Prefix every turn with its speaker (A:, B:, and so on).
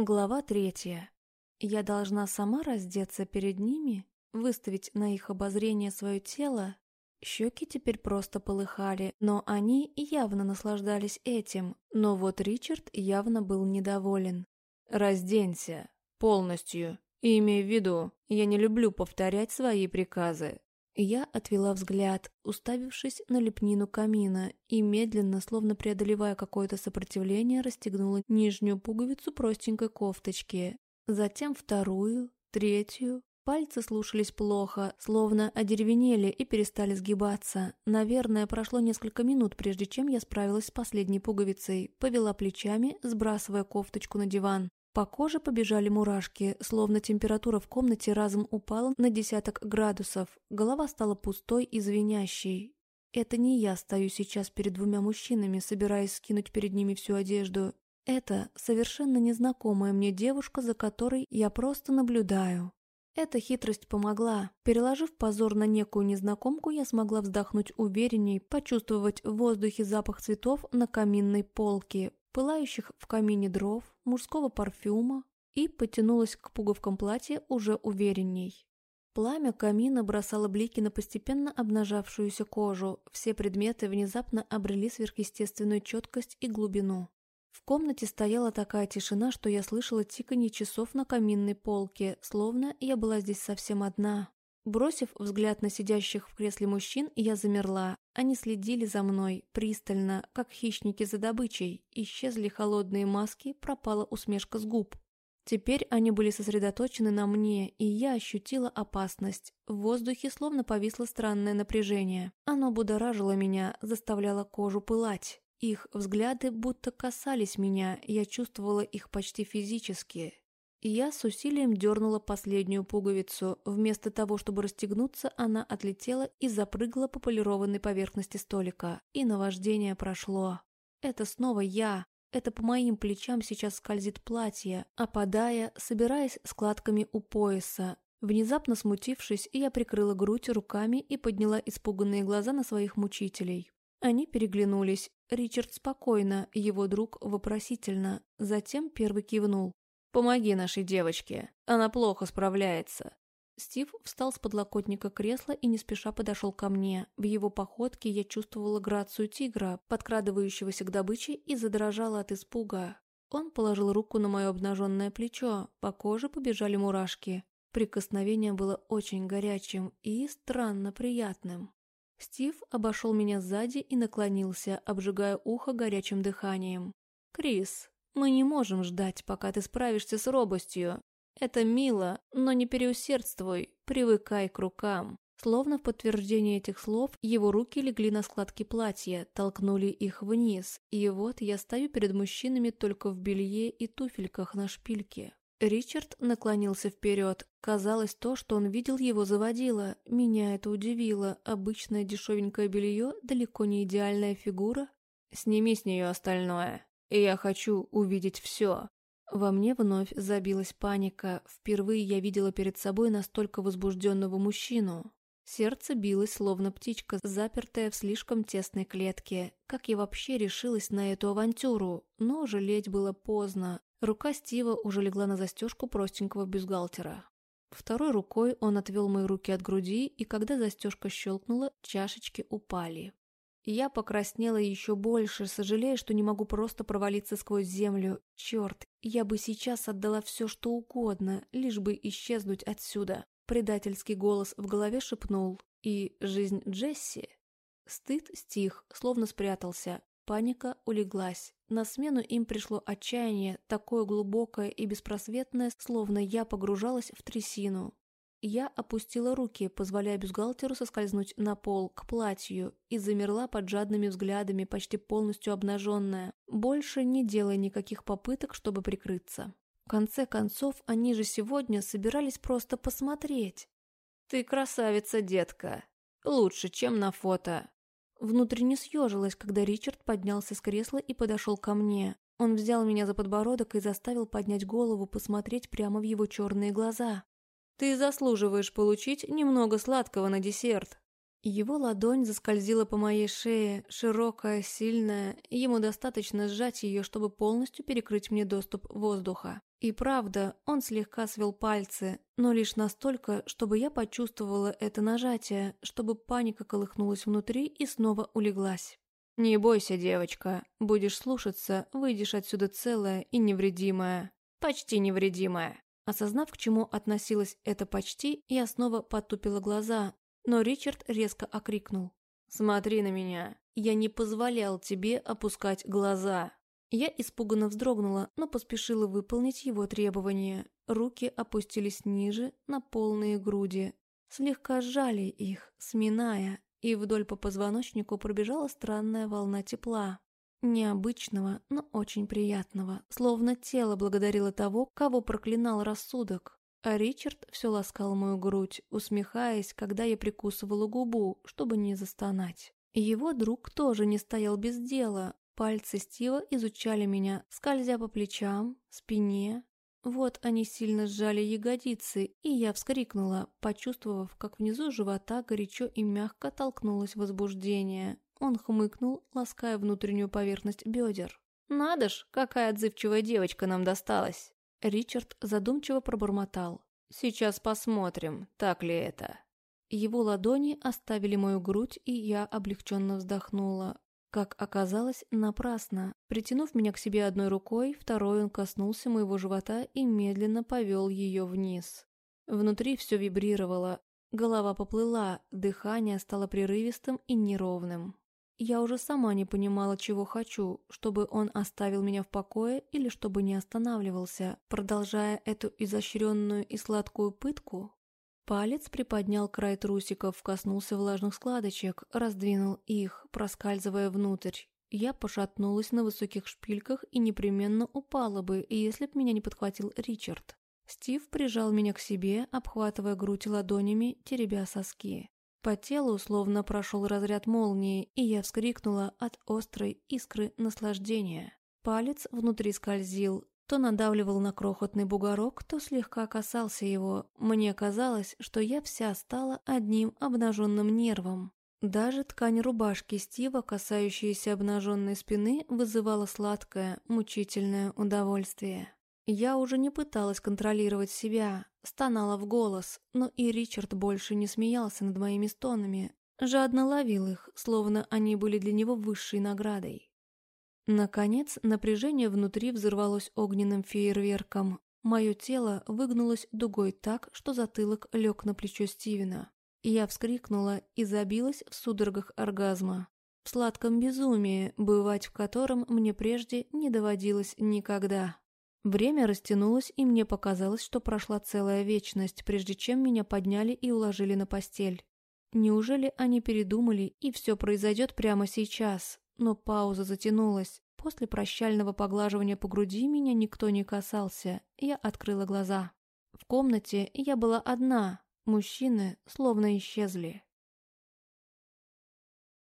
A: Глава третья. Я должна сама раздеться перед ними, выставить на их обозрение свое тело. Щеки теперь просто полыхали, но они явно наслаждались этим. Но вот Ричард явно был недоволен.
B: «Разденься. Полностью. И имей в виду, я не люблю повторять свои приказы.
A: Я отвела взгляд, уставившись на лепнину камина, и медленно, словно преодолевая какое-то сопротивление, расстегнула нижнюю пуговицу простенькой кофточки. Затем вторую, третью. Пальцы слушались плохо, словно одеревенели и перестали сгибаться. Наверное, прошло несколько минут, прежде чем я справилась с последней пуговицей, повела плечами, сбрасывая кофточку на диван. По коже побежали мурашки, словно температура в комнате разом упала на десяток градусов. Голова стала пустой и звенящей. Это не я стою сейчас перед двумя мужчинами, собираясь скинуть перед ними всю одежду. Это совершенно незнакомая мне девушка, за которой я просто наблюдаю. Эта хитрость помогла. Переложив позор на некую незнакомку, я смогла вздохнуть уверенней, почувствовать в воздухе запах цветов на каминной полке, пылающих в камине дров, мужского парфюма и потянулась к пуговкам платья уже уверенней. Пламя камина бросало блики на постепенно обнажавшуюся кожу, все предметы внезапно обрели сверхъестественную четкость и глубину. В комнате стояла такая тишина, что я слышала тиканье часов на каминной полке, словно я была здесь совсем одна. Бросив взгляд на сидящих в кресле мужчин, я замерла. Они следили за мной, пристально, как хищники за добычей. Исчезли холодные маски, пропала усмешка с губ. Теперь они были сосредоточены на мне, и я ощутила опасность. В воздухе словно повисло странное напряжение. Оно будоражило меня, заставляло кожу пылать. Их взгляды будто касались меня, я чувствовала их почти физически. Я с усилием дернула последнюю пуговицу. Вместо того, чтобы расстегнуться, она отлетела и запрыгала по полированной поверхности столика. И наваждение прошло. Это снова я. Это по моим плечам сейчас скользит платье, опадая, собираясь складками у пояса. Внезапно смутившись, я прикрыла грудь руками и подняла испуганные глаза на своих мучителей. Они переглянулись. Ричард спокойно, его друг вопросительно. Затем первый кивнул.
B: Помоги нашей девочке, она плохо справляется».
A: Стив встал с подлокотника кресла и не спеша подошел ко мне. В его походке я чувствовала грацию тигра, подкрадывающегося к добыче, и задрожала от испуга. Он положил руку на мое обнаженное плечо, по коже побежали мурашки. Прикосновение было очень горячим и странно приятным. Стив обошел меня сзади и наклонился, обжигая ухо горячим дыханием. «Крис, мы не можем ждать, пока ты справишься с робостью. Это мило, но не переусердствуй, привыкай к рукам. Словно в подтверждение этих слов, его руки легли на складки платья, толкнули их вниз, и вот я стою перед мужчинами только в белье и туфельках на шпильке. Ричард наклонился вперед. Казалось, то, что он видел, его заводило. Меня это удивило. Обычное дешевенькое белье, далеко не идеальная фигура.
B: «Сними с нее остальное», и я хочу увидеть все.
A: Во мне вновь забилась паника. Впервые я видела перед собой настолько возбужденного мужчину. Сердце билось, словно птичка, запертая в слишком тесной клетке. Как я вообще решилась на эту авантюру? Но жалеть было поздно. Рука Стива уже легла на застежку простенького бюстгальтера. Второй рукой он отвел мои руки от груди, и когда застежка щелкнула, чашечки упали. Я покраснела еще больше, сожалея, что не могу просто провалиться сквозь землю. Черт, я бы сейчас отдала все, что угодно, лишь бы исчезнуть отсюда. Предательский голос в голове шепнул. И жизнь Джесси? Стыд стих, словно спрятался. Паника улеглась. На смену им пришло отчаяние, такое глубокое и беспросветное, словно я погружалась в трясину. Я опустила руки, позволяя бюстгальтеру соскользнуть на пол, к платью, и замерла под жадными взглядами, почти полностью обнаженная, больше не делая никаких попыток, чтобы прикрыться. В конце концов, они же сегодня собирались просто посмотреть.
B: «Ты красавица, детка. Лучше, чем на фото».
A: Внутренне съежилась, когда Ричард поднялся с кресла и подошел ко мне. Он взял меня за подбородок и заставил поднять голову, посмотреть прямо в его черные глаза.
B: Ты заслуживаешь получить немного сладкого на десерт.
A: Его ладонь заскользила по моей шее, широкая, сильная, ему достаточно сжать ее, чтобы полностью перекрыть мне доступ воздуха. И правда, он слегка свел пальцы, но лишь настолько, чтобы я почувствовала это нажатие, чтобы паника колыхнулась внутри и снова улеглась. «Не бойся, девочка. Будешь слушаться, выйдешь отсюда целая и невредимая. Почти невредимая». Осознав, к чему относилось это «почти», я снова потупила глаза, но Ричард резко окрикнул. «Смотри на меня. Я не позволял тебе опускать глаза». Я испуганно вздрогнула, но поспешила выполнить его требования. Руки опустились ниже, на полные груди. Слегка сжали их, сминая, и вдоль по позвоночнику пробежала странная волна тепла. Необычного, но очень приятного, словно тело благодарило того, кого проклинал рассудок. А Ричард все ласкал мою грудь, усмехаясь, когда я прикусывала губу, чтобы не застонать. Его друг тоже не стоял без дела. Пальцы Стива изучали меня, скользя по плечам, спине. Вот они сильно сжали ягодицы, и я вскрикнула, почувствовав, как внизу живота горячо и мягко толкнулось возбуждение. Он хмыкнул, лаская внутреннюю поверхность бедер. «Надо ж, какая отзывчивая девочка нам досталась!» Ричард задумчиво пробормотал. «Сейчас посмотрим, так ли это». Его ладони оставили мою грудь, и я облегченно вздохнула. Как оказалось, напрасно. Притянув меня к себе одной рукой, второй он коснулся моего живота и медленно повел ее вниз. Внутри все вибрировало, голова поплыла, дыхание стало прерывистым и неровным. Я уже сама не понимала, чего хочу, чтобы он оставил меня в покое или чтобы не останавливался, продолжая эту изощренную и сладкую пытку. Палец приподнял край трусиков, коснулся влажных складочек, раздвинул их, проскальзывая внутрь. Я пошатнулась на высоких шпильках и непременно упала бы, если б меня не подхватил Ричард. Стив прижал меня к себе, обхватывая грудь ладонями, теребя соски. По телу словно прошел разряд молнии, и я вскрикнула от острой искры наслаждения. Палец внутри скользил, то надавливал на крохотный бугорок, то слегка касался его. Мне казалось, что я вся стала одним обнаженным нервом. Даже ткань рубашки Стива, касающаяся обнаженной спины, вызывала сладкое, мучительное удовольствие. Я уже не пыталась контролировать себя, стонала в голос, но и Ричард больше не смеялся над моими стонами, жадно ловил их, словно они были для него высшей наградой. Наконец, напряжение внутри взорвалось огненным фейерверком. Мое тело выгнулось дугой так, что затылок лег на плечо Стивена. Я вскрикнула и забилась в судорогах оргазма. В сладком безумии, бывать в котором мне прежде не доводилось никогда. Время растянулось, и мне показалось, что прошла целая вечность, прежде чем меня подняли и уложили на постель. Неужели они передумали, и все произойдет прямо сейчас? Но пауза затянулась. После прощального поглаживания по груди меня никто не касался. Я открыла глаза. В комнате я была одна. Мужчины словно исчезли.